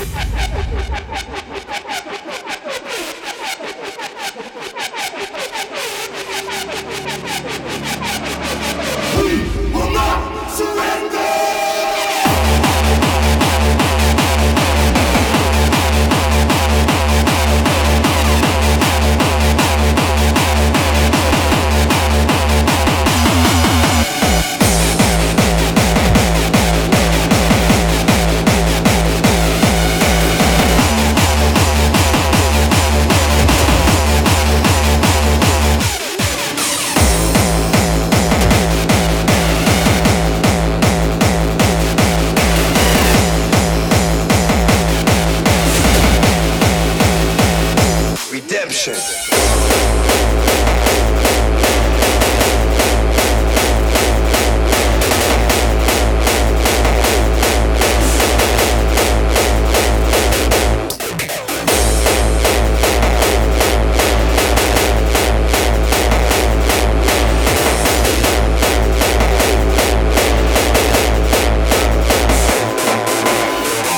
どこ? Redemption.